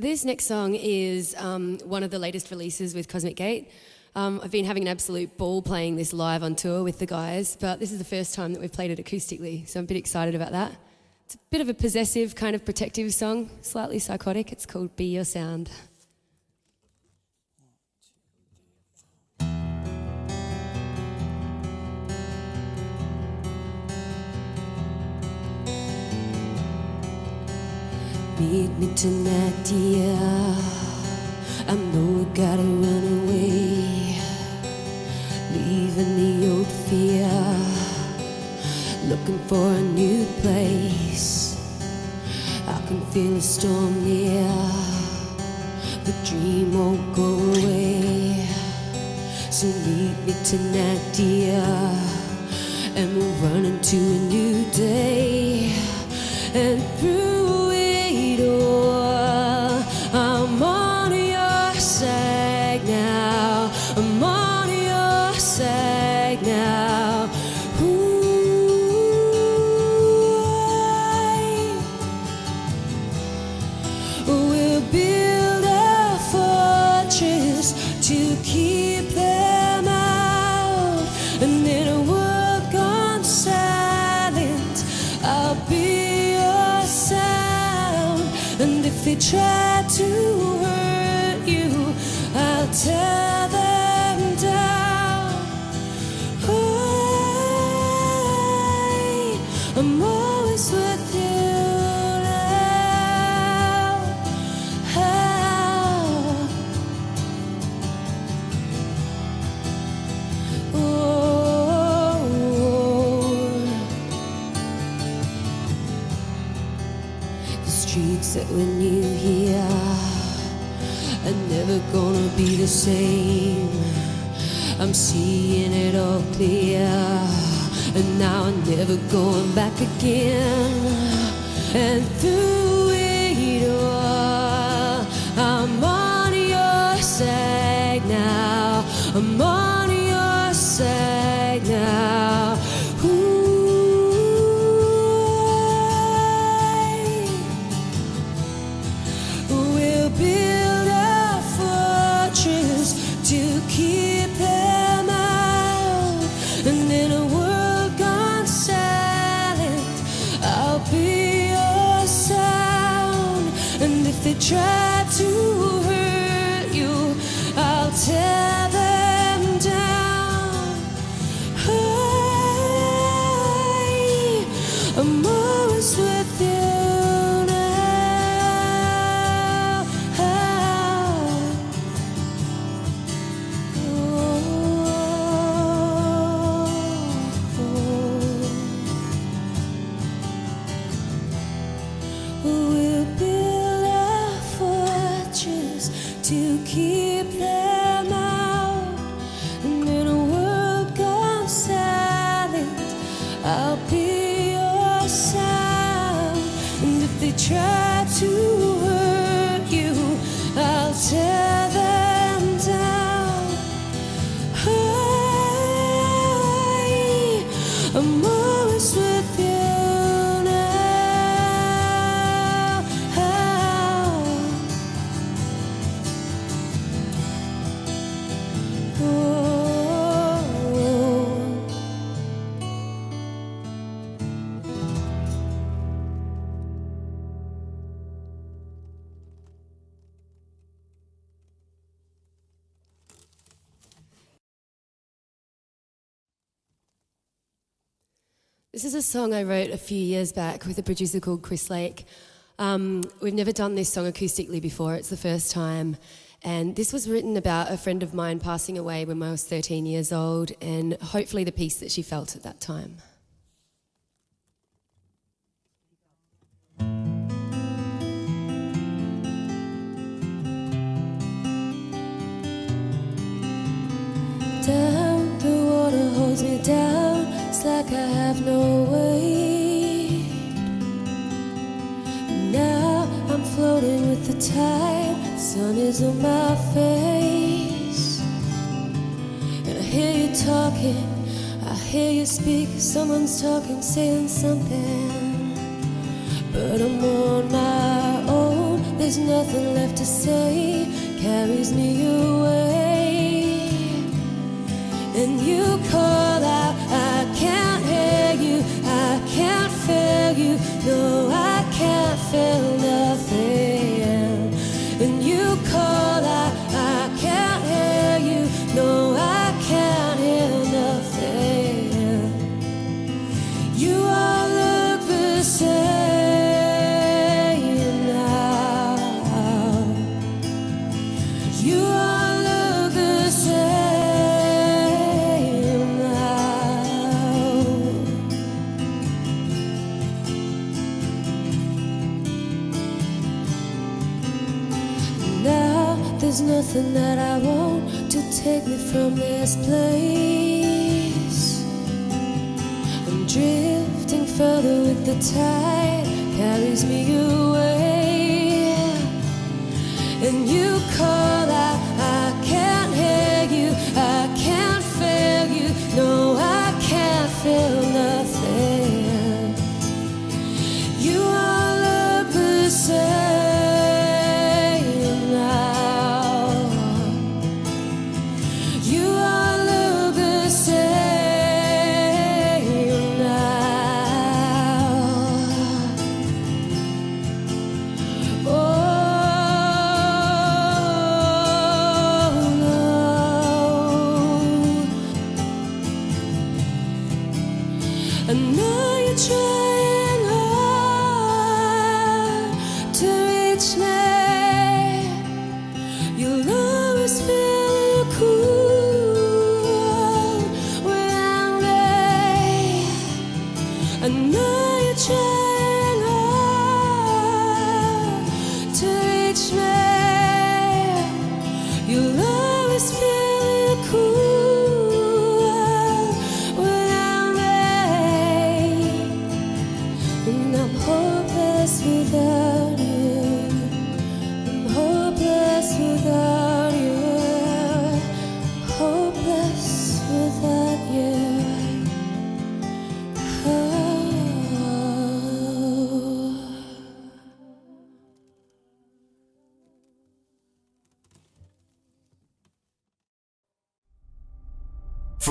This next song is um, one of the latest releases with Cosmic Gate. Um, I've been having an absolute ball playing this live on tour with the guys, but this is the first time that we've played it acoustically, so I'm a bit excited about that. It's a bit of a possessive, kind of protective song, slightly psychotic. It's called Be Your Sound. Meet me tonight, dear. I know we gotta run away, leaving the old fear, looking for a new place. I can feel a storm near, the dream won't go away. So meet me tonight, dear, and we'll run into a new day and through keep them out. And in a world gone silent, I'll be your sound. And if they try to hurt you, I'll tell them that we knew here are never gonna be the same. I'm seeing it all clear, and now I'm never going back again. And through try to This is a song I wrote a few years back with a producer called Chris Lake. Um, we've never done this song acoustically before, it's the first time. And this was written about a friend of mine passing away when I was 13 years old, and hopefully the peace that she felt at that time. Down, the water holds me down. Like I have no weight. Now I'm floating with the tide. Sun is on my face. And I hear you talking. I hear you speak. Someone's talking, saying something. But I'm on my own. There's nothing left to say. Carries me away. And you call. you. I can't fail There's nothing that I want to take me from this place. I'm drifting further with the tide, carries me away.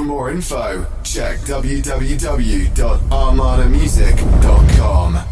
more info, check www.armadamusic.com.